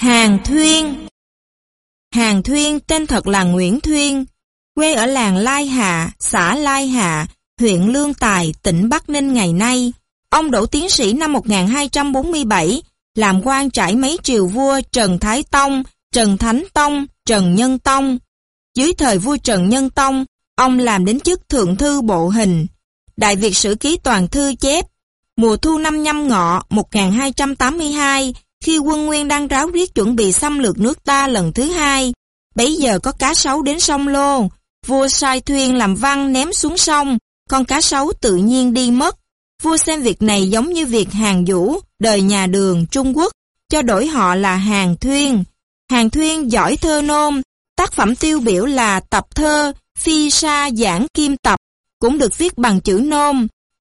Hàng Thuyên Hàng Thuyên tên thật là Nguyễn Thuyên, quê ở làng Lai Hạ, xã Lai Hạ, huyện Lương Tài, tỉnh Bắc Ninh ngày nay. Ông đỗ tiến sĩ năm 1247, làm quan trải mấy triều vua Trần Thái Tông, Trần Thánh Tông, Trần Nhân Tông. Dưới thời vua Trần Nhân Tông, ông làm đến chức thượng thư bộ hình. Đại Việt Sử Ký Toàn Thư chép, mùa thu năm nhâm ngọ 1282, khi quân Nguyên đang ráo riết chuẩn bị xâm lược nước ta lần thứ hai, bấy giờ có cá sấu đến sông Lô, vua sai thuyền làm văn ném xuống sông, con cá sấu tự nhiên đi mất. Vua xem việc này giống như việc hàng vũ, đời nhà đường, Trung Quốc, cho đổi họ là hàng thuyên. Hàng thuyên giỏi thơ nôm, tác phẩm tiêu biểu là tập thơ Phi Sa Giảng Kim Tập, cũng được viết bằng chữ nôm.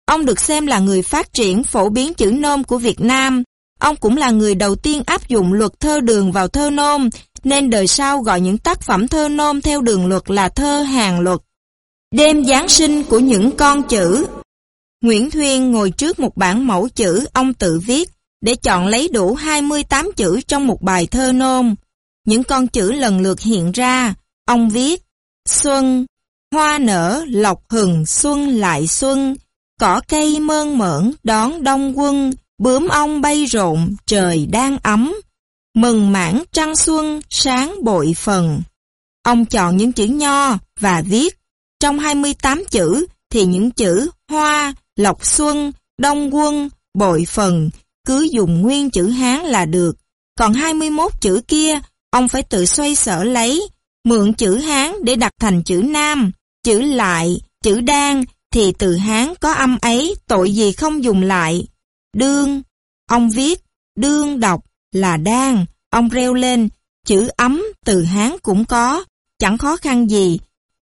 Ông được xem là người phát triển phổ biến chữ nôm của Việt Nam. Ông cũng là người đầu tiên áp dụng luật thơ đường vào thơ nôm, nên đời sau gọi những tác phẩm thơ nôm theo đường luật là thơ hàng luật. Đêm Giáng sinh của những con chữ Nguyễn Thuyên ngồi trước một bản mẫu chữ ông tự viết để chọn lấy đủ 28 chữ trong một bài thơ nôm. Những con chữ lần lượt hiện ra, ông viết Xuân, hoa nở, lộc hừng, xuân lại xuân, cỏ cây mơn mởn đón đông quân, bướm ong bay rộn, trời đang ấm, mừng mãn trăng xuân, sáng bội phần. Ông chọn những chữ nho và viết, trong 28 chữ thì những chữ hoa, lộc xuân, đông quân, bội phần, cứ dùng nguyên chữ Hán là được. Còn 21 chữ kia, ông phải tự xoay sở lấy, mượn chữ Hán để đặt thành chữ Nam, chữ lại, chữ đan, thì từ Hán có âm ấy, tội gì không dùng lại. Đương, ông viết, đương đọc là đang. Ông reo lên, chữ ấm từ Hán cũng có, chẳng khó khăn gì.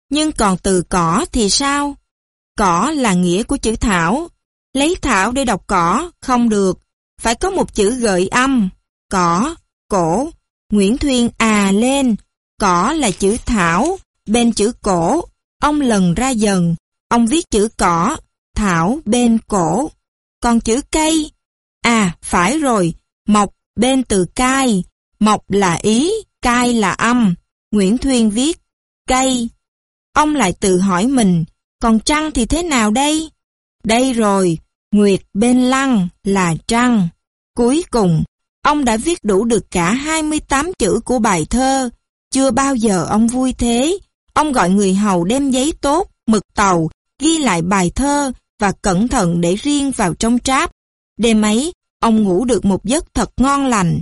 Nhưng còn từ cỏ thì sao? Cỏ là nghĩa của chữ thảo, lấy thảo để đọc cỏ, không được, phải có một chữ gợi âm, cỏ, cổ. Nguyễn Thuyên à lên, cỏ là chữ thảo, bên chữ cổ, ông lần ra dần, ông viết chữ cỏ, thảo bên cổ. Còn chữ cây, à phải rồi, mọc bên từ cai, mọc là ý, cai là âm. Nguyễn Thuyên viết, cây. Ông lại tự hỏi mình, còn trăng thì thế nào đây? Đây rồi, Nguyệt bên lăng là trăng. Cuối cùng, ông đã viết đủ được cả 28 chữ của bài thơ. Chưa bao giờ ông vui thế. Ông gọi người hầu đem giấy tốt, mực tàu, ghi lại bài thơ và cẩn thận để riêng vào trong tráp. Đêm ấy, ông ngủ được một giấc thật ngon lành.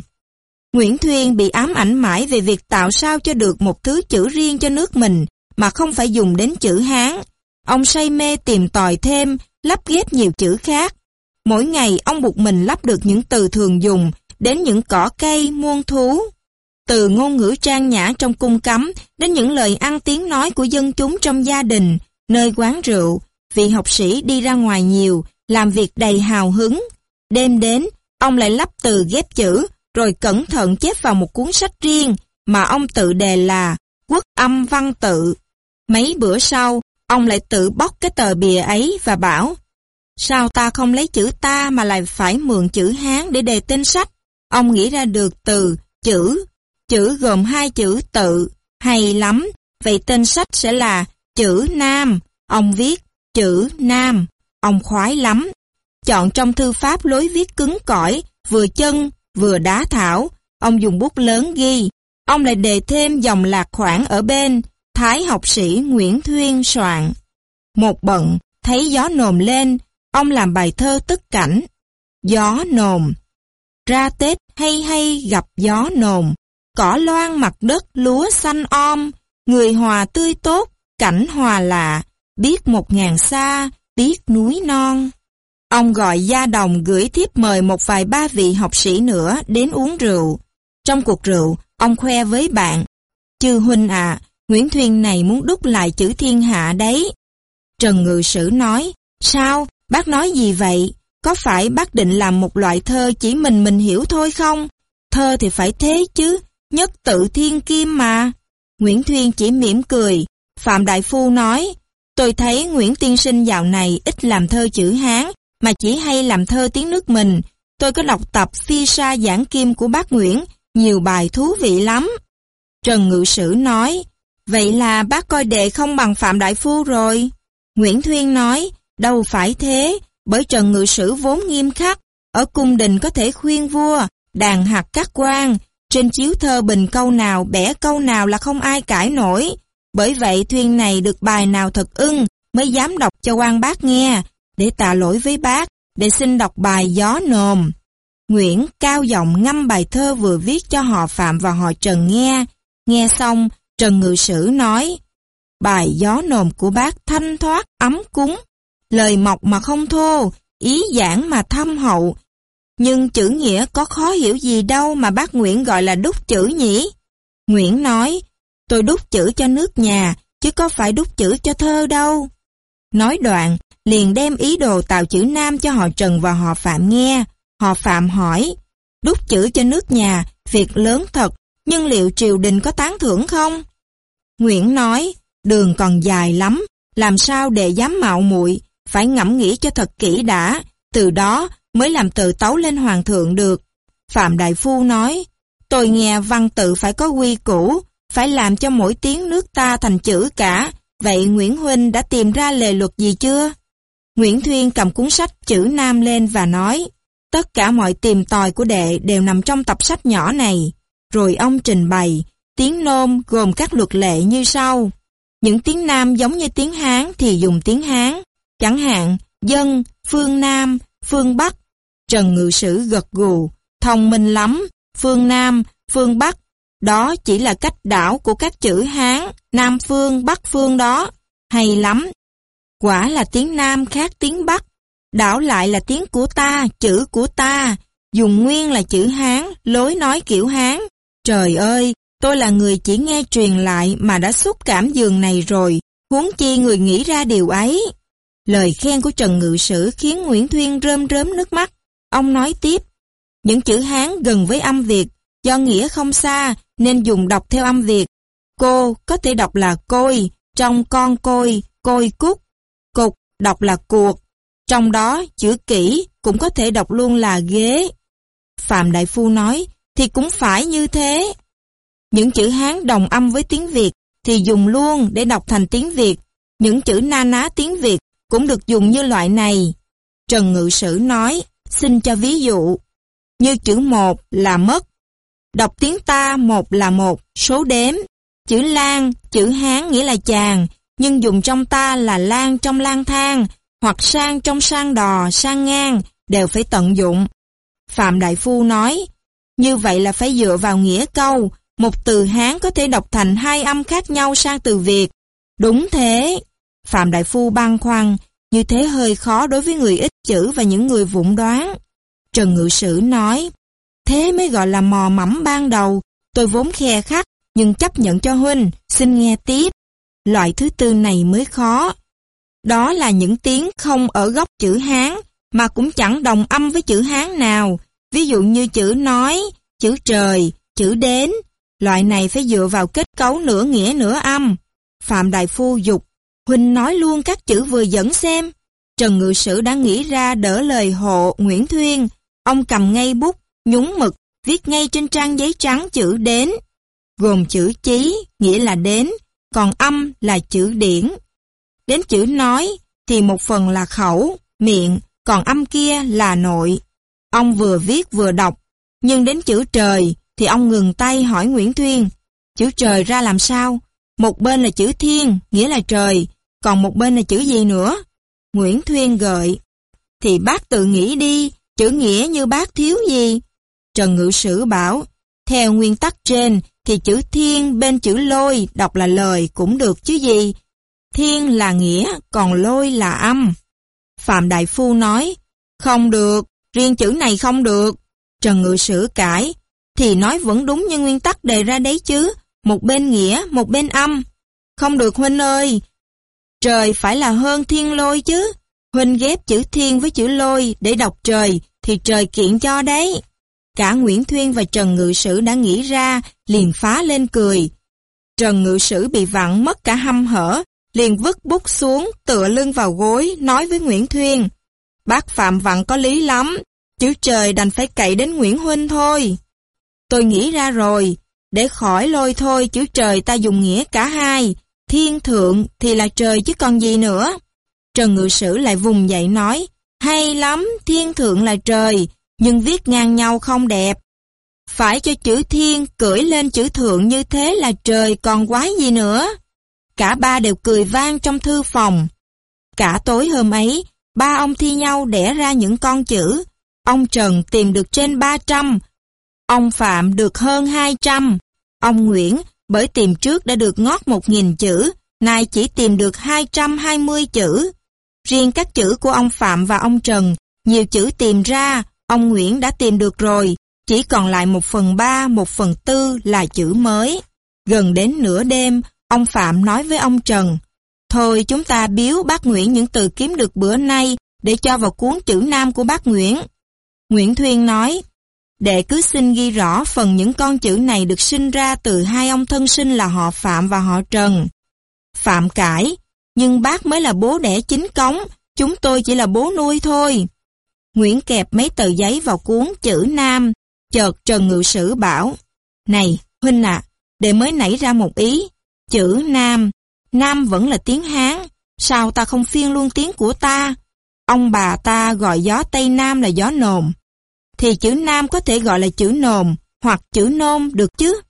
Nguyễn Thuyên bị ám ảnh mãi về việc tạo sao cho được một thứ chữ riêng cho nước mình mà không phải dùng đến chữ Hán. Ông say mê tìm tòi thêm, lắp ghép nhiều chữ khác. Mỗi ngày ông buộc mình lắp được những từ thường dùng, đến những cỏ cây, muôn thú. Từ ngôn ngữ trang nhã trong cung cấm, đến những lời ăn tiếng nói của dân chúng trong gia đình, nơi quán rượu, vị học sĩ đi ra ngoài nhiều, làm việc đầy hào hứng. Đêm đến, ông lại lắp từ ghép chữ, rồi cẩn thận chép vào một cuốn sách riêng, mà ông tự đề là Quốc âm văn tự. Mấy bữa sau, ông lại tự bóc cái tờ bìa ấy và bảo Sao ta không lấy chữ ta mà lại phải mượn chữ Hán để đề tên sách? Ông nghĩ ra được từ chữ, chữ gồm hai chữ tự, hay lắm. Vậy tên sách sẽ là chữ Nam. Ông viết chữ Nam. Ông khoái lắm. Chọn trong thư pháp lối viết cứng cỏi, vừa chân, vừa đá thảo. Ông dùng bút lớn ghi. Ông lại đề thêm dòng lạc khoảng ở bên, Thái học sĩ Nguyễn Thuyên soạn. Một bận, thấy gió nồm lên, ông làm bài thơ tức cảnh. Gió nồm. Ra Tết hay hay gặp gió nồm, cỏ loan mặt đất lúa xanh om, người hòa tươi tốt, cảnh hòa lạ, biết một ngàn xa, biết núi non. Ông gọi gia đồng gửi thiếp mời một vài ba vị học sĩ nữa đến uống rượu. Trong cuộc rượu, ông khoe với bạn, Chư huynh à, Nguyễn Thuyên này muốn đúc lại chữ thiên hạ đấy. Trần Ngự Sử nói, sao, bác nói gì vậy? Có phải bác định làm một loại thơ chỉ mình mình hiểu thôi không? Thơ thì phải thế chứ, nhất tự thiên kim mà. Nguyễn Thuyên chỉ mỉm cười. Phạm Đại Phu nói, tôi thấy Nguyễn Tiên Sinh dạo này ít làm thơ chữ Hán, mà chỉ hay làm thơ tiếng nước mình. Tôi có đọc tập Phi Sa Giảng Kim của bác Nguyễn, nhiều bài thú vị lắm. Trần Ngự Sử nói, vậy là bác coi đệ không bằng Phạm Đại Phu rồi. Nguyễn Thuyên nói, đâu phải thế, bởi Trần Ngự Sử vốn nghiêm khắc, ở cung đình có thể khuyên vua, đàn hạt các quan, trên chiếu thơ bình câu nào bẻ câu nào là không ai cãi nổi. Bởi vậy Thuyên này được bài nào thật ưng mới dám đọc cho quan bác nghe, để tạ lỗi với bác, để xin đọc bài Gió Nồm. Nguyễn cao giọng ngâm bài thơ vừa viết cho họ Phạm và họ Trần nghe. Nghe xong, Trần Ngự Sử nói, bài Gió Nồm của bác thanh thoát, ấm cúng, lời mọc mà không thô, ý giảng mà thâm hậu. Nhưng chữ nghĩa có khó hiểu gì đâu mà bác Nguyễn gọi là đúc chữ nhỉ? Nguyễn nói, tôi đúc chữ cho nước nhà, chứ có phải đúc chữ cho thơ đâu. Nói đoạn, liền đem ý đồ tạo chữ Nam cho họ Trần và họ Phạm nghe. Họ Phạm hỏi, đúc chữ cho nước nhà, việc lớn thật, nhưng liệu triều đình có tán thưởng không? Nguyễn nói, đường còn dài lắm, làm sao để dám mạo muội phải ngẫm nghĩ cho thật kỹ đã, từ đó mới làm tự tấu lên hoàng thượng được. Phạm Đại Phu nói, tôi nghe văn tự phải có quy củ, phải làm cho mỗi tiếng nước ta thành chữ cả, vậy Nguyễn Huynh đã tìm ra lề luật gì chưa? Nguyễn Thuyên cầm cuốn sách chữ Nam lên và nói, tất cả mọi tìm tòi của đệ đều nằm trong tập sách nhỏ này. Rồi ông trình bày, tiếng nôm gồm các luật lệ như sau. Những tiếng Nam giống như tiếng Hán thì dùng tiếng Hán, chẳng hạn dân, phương Nam, phương Bắc. Trần Ngự Sử gật gù, thông minh lắm, phương Nam, phương Bắc. Đó chỉ là cách đảo của các chữ Hán, Nam phương, Bắc phương đó. Hay lắm. Quả là tiếng Nam khác tiếng Bắc. Đảo lại là tiếng của ta, chữ của ta. Dùng nguyên là chữ Hán, lối nói kiểu Hán. Trời ơi, tôi là người chỉ nghe truyền lại mà đã xúc cảm giường này rồi. Huống chi người nghĩ ra điều ấy. Lời khen của Trần Ngự Sử khiến Nguyễn Thuyên rơm rớm nước mắt. Ông nói tiếp, những chữ Hán gần với âm Việt, do nghĩa không xa nên dùng đọc theo âm Việt. Cô có thể đọc là côi, trong con côi, côi cúc. Cục đọc là cuộc. Trong đó chữ kỹ cũng có thể đọc luôn là ghế. Phạm Đại Phu nói, thì cũng phải như thế. Những chữ Hán đồng âm với tiếng Việt thì dùng luôn để đọc thành tiếng Việt. Những chữ na ná tiếng Việt cũng được dùng như loại này. Trần Ngự Sử nói, xin cho ví dụ, như chữ một là mất, đọc tiếng ta một là một, số đếm, chữ lan, chữ hán nghĩa là chàng, nhưng dùng trong ta là lan trong lang thang, hoặc sang trong sang đò, sang ngang, đều phải tận dụng. Phạm Đại Phu nói, như vậy là phải dựa vào nghĩa câu, một từ Hán có thể đọc thành hai âm khác nhau sang từ Việt. Đúng thế. Phạm Đại Phu băn khoăn, như thế hơi khó đối với người ít chữ và những người vụng đoán. Trần Ngự Sử nói, thế mới gọi là mò mẫm ban đầu, tôi vốn khe khắc, nhưng chấp nhận cho Huynh, xin nghe tiếp. Loại thứ tư này mới khó. Đó là những tiếng không ở góc chữ Hán, mà cũng chẳng đồng âm với chữ Hán nào. Ví dụ như chữ nói, chữ trời, chữ đến. Loại này phải dựa vào kết cấu nửa nghĩa nửa âm. Phạm Đại Phu dục Huynh nói luôn các chữ vừa dẫn xem. Trần Ngự Sử đã nghĩ ra đỡ lời hộ Nguyễn Thuyên. Ông cầm ngay bút, nhúng mực, viết ngay trên trang giấy trắng chữ đến. Gồm chữ chí, nghĩa là đến, còn âm là chữ điển. Đến chữ nói thì một phần là khẩu, miệng, còn âm kia là nội. Ông vừa viết vừa đọc, nhưng đến chữ trời thì ông ngừng tay hỏi Nguyễn Thuyên, chữ trời ra làm sao? Một bên là chữ thiên, nghĩa là trời, còn một bên là chữ gì nữa? Nguyễn Thuyên gợi, thì bác tự nghĩ đi, chữ nghĩa như bác thiếu gì? Trần Ngự Sử bảo, theo nguyên tắc trên thì chữ thiên bên chữ lôi đọc là lời cũng được chứ gì. Thiên là nghĩa, còn lôi là âm. Phạm Đại Phu nói, không được, riêng chữ này không được. Trần Ngự Sử cãi, thì nói vẫn đúng như nguyên tắc đề ra đấy chứ, một bên nghĩa, một bên âm. Không được Huynh ơi, trời phải là hơn thiên lôi chứ. Huynh ghép chữ thiên với chữ lôi để đọc trời, thì trời kiện cho đấy. Cả Nguyễn Thuyên và Trần Ngự Sử đã nghĩ ra, liền phá lên cười. Trần Ngự Sử bị vặn mất cả hâm hở, liền vứt bút xuống, tựa lưng vào gối, nói với Nguyễn Thuyên. Bác Phạm vặn có lý lắm, chữ trời đành phải cậy đến Nguyễn Huynh thôi. tôi nghĩ ra rồi, để khỏi lôi thôi chữ trời ta dùng nghĩa cả hai, thiên thượng thì là trời chứ còn gì nữa. Trần Ngự Sử lại vùng dậy nói, hay lắm, thiên thượng là trời, nhưng viết ngang nhau không đẹp. Phải cho chữ thiên cưỡi lên chữ thượng như thế là trời còn quái gì nữa. Cả ba đều cười vang trong thư phòng. Cả tối hôm ấy, ba ông thi nhau đẻ ra những con chữ. Ông Trần tìm được trên 300, ông Phạm được hơn 200, ông Nguyễn bởi tìm trước đã được ngót 1.000 chữ, nay chỉ tìm được 220 chữ. Riêng các chữ của ông Phạm và ông Trần, nhiều chữ tìm ra, ông Nguyễn đã tìm được rồi, chỉ còn lại một phần ba, một phần tư là chữ mới. Gần đến nửa đêm, ông Phạm nói với ông Trần, Thôi chúng ta biếu bác Nguyễn những từ kiếm được bữa nay để cho vào cuốn chữ nam của bác Nguyễn. Nguyễn Thuyên nói, Đệ cứ xin ghi rõ phần những con chữ này được sinh ra từ hai ông thân sinh là họ Phạm và họ Trần. Phạm cãi, nhưng bác mới là bố đẻ chính cống, chúng tôi chỉ là bố nuôi thôi. Nguyễn kẹp mấy tờ giấy vào cuốn chữ Nam, chợt Trần Ngự Sử bảo, Này, Huynh ạ, để mới nảy ra một ý, chữ Nam, Nam vẫn là tiếng Hán, sao ta không phiên luôn tiếng của ta? Ông bà ta gọi gió Tây Nam là gió nồm, thì chữ Nam có thể gọi là chữ nồm hoặc chữ nôm được chứ?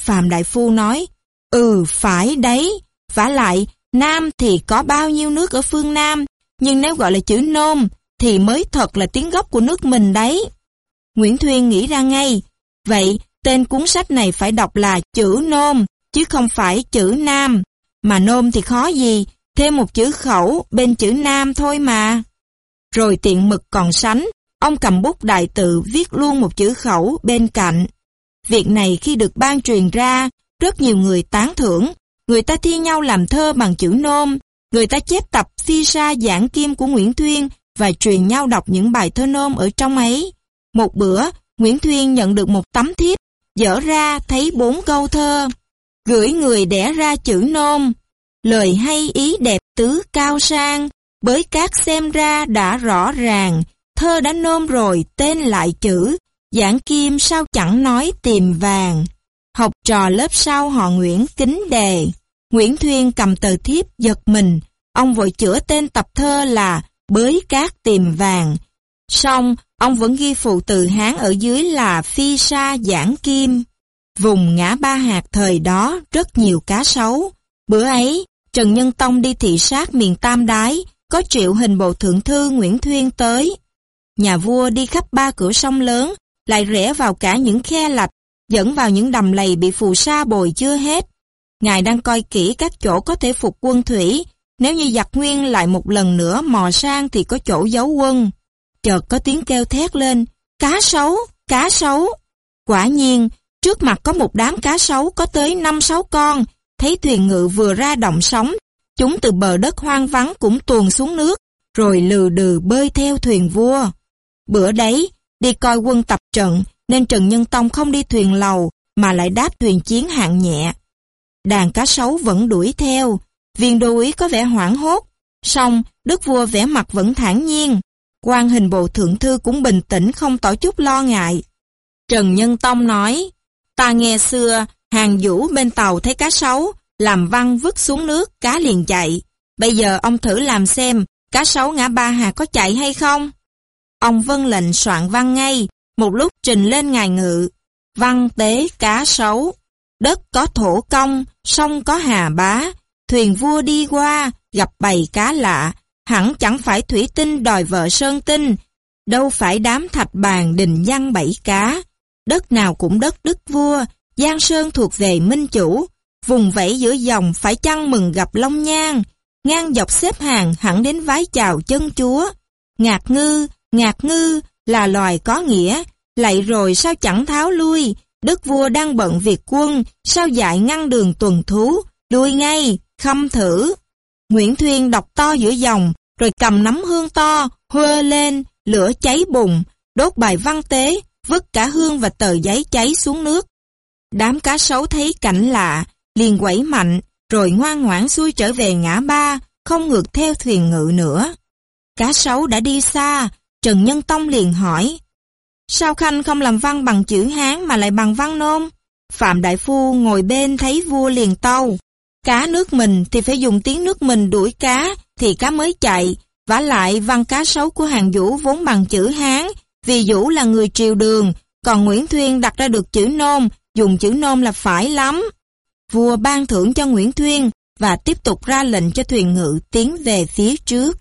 Phạm Đại Phu nói, ừ phải đấy, vả lại Nam thì có bao nhiêu nước ở phương Nam, nhưng nếu gọi là chữ nôm thì mới thật là tiếng gốc của nước mình đấy. Nguyễn Thuyên nghĩ ra ngay, vậy tên cuốn sách này phải đọc là chữ nôm, chứ không phải chữ nam. Mà nôm thì khó gì, thêm một chữ khẩu bên chữ nam thôi mà. Rồi tiện mực còn sánh, ông cầm bút đại tự viết luôn một chữ khẩu bên cạnh. Việc này khi được ban truyền ra, rất nhiều người tán thưởng, người ta thi nhau làm thơ bằng chữ nôm, người ta chép tập phi sa giảng kim của Nguyễn Thuyên và truyền nhau đọc những bài thơ nôm ở trong ấy. Một bữa, Nguyễn Thuyên nhận được một tấm thiếp, dở ra thấy bốn câu thơ. Gửi người đẻ ra chữ nôm, lời hay ý đẹp tứ cao sang, bới các xem ra đã rõ ràng, thơ đã nôm rồi tên lại chữ, giảng kim sao chẳng nói tìm vàng. Học trò lớp sau họ Nguyễn kính đề. Nguyễn Thuyên cầm tờ thiếp giật mình, ông vội chữa tên tập thơ là Bới cát tìm vàng. Xong, ông vẫn ghi phụ từ Hán ở dưới là Phi sa giảng kim. Vùng ngã ba hạt thời đó rất nhiều cá sấu. Bữa ấy, Trần Nhân Tông đi thị sát miền Tam Đái, có triệu hình bộ thượng thư Nguyễn Thuyên tới. Nhà vua đi khắp ba cửa sông lớn, lại rẽ vào cả những khe lạch, dẫn vào những đầm lầy bị phù sa bồi chưa hết. Ngài đang coi kỹ các chỗ có thể phục quân thủy, nếu như giặc nguyên lại một lần nữa mò sang thì có chỗ giấu quân. Chợt có tiếng kêu thét lên, cá sấu, cá sấu. Quả nhiên, trước mặt có một đám cá sấu có tới 5-6 con, thấy thuyền ngự vừa ra động sóng, chúng từ bờ đất hoang vắng cũng tuồn xuống nước, rồi lừ đừ bơi theo thuyền vua. Bữa đấy, đi coi quân tập trận, nên Trần Nhân Tông không đi thuyền lầu, mà lại đáp thuyền chiến hạng nhẹ. Đàn cá sấu vẫn đuổi theo, viên đô úy có vẻ hoảng hốt, song đức vua vẻ mặt vẫn thản nhiên. quan hình bộ thượng thư cũng bình tĩnh không tỏ chút lo ngại. Trần Nhân Tông nói, ta nghe xưa, hàng vũ bên tàu thấy cá sấu, làm văn vứt xuống nước, cá liền chạy. Bây giờ ông thử làm xem, cá sấu ngã ba hà có chạy hay không? Ông vân lệnh soạn văn ngay, một lúc trình lên ngài ngự. Văn tế cá sấu, đất có thổ công, sông có hà bá, thuyền vua đi qua, gặp bầy cá lạ, hẳn chẳng phải thủy tinh đòi vợ sơn tinh, đâu phải đám thạch bàn đình văn bảy cá. Đất nào cũng đất đức vua, Giang Sơn thuộc về minh chủ, vùng vẫy giữa dòng phải chăng mừng gặp Long Nhan, ngang dọc xếp hàng hẳn đến vái chào chân chúa. Ngạc ngư, ngạc ngư là loài có nghĩa, lại rồi sao chẳng tháo lui, đức vua đang bận việc quân, sao dại ngăn đường tuần thú, lui ngay, khâm thử. Nguyễn Thuyên đọc to giữa dòng, rồi cầm nắm hương to, hơ lên, lửa cháy bùng, đốt bài văn tế, vứt cả hương và tờ giấy cháy xuống nước. Đám cá sấu thấy cảnh lạ, liền quẩy mạnh, rồi ngoan ngoãn xuôi trở về ngã ba, không ngược theo thuyền ngự nữa. Cá sấu đã đi xa, Trần Nhân Tông liền hỏi, Sao Khanh không làm văn bằng chữ Hán mà lại bằng văn nôm? Phạm Đại Phu ngồi bên thấy vua liền tâu. Cá nước mình thì phải dùng tiếng nước mình đuổi cá, thì cá mới chạy. vả lại văn cá sấu của hàng Vũ vốn bằng chữ Hán, vì Vũ là người triều đường, còn Nguyễn Thuyên đặt ra được chữ nôm, dùng chữ nôm là phải lắm. Vua ban thưởng cho Nguyễn Thuyên và tiếp tục ra lệnh cho thuyền ngự tiến về phía trước.